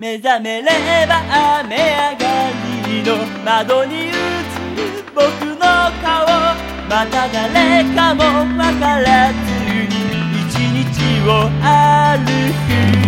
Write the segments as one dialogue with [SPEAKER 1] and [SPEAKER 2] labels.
[SPEAKER 1] 目覚めれば雨上がりの窓に映る僕の顔。また誰かもわからずに一日を歩く。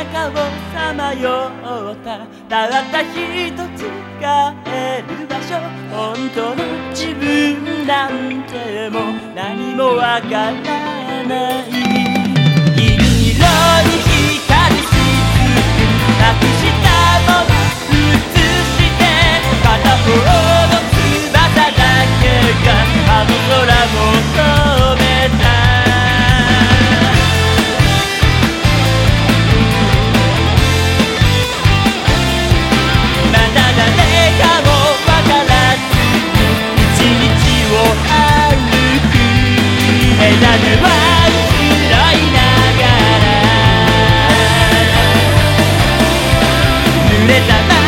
[SPEAKER 1] 中をさまよったたった一つ帰る場所。本当の自分なんても何もわからない。種は拾いながられた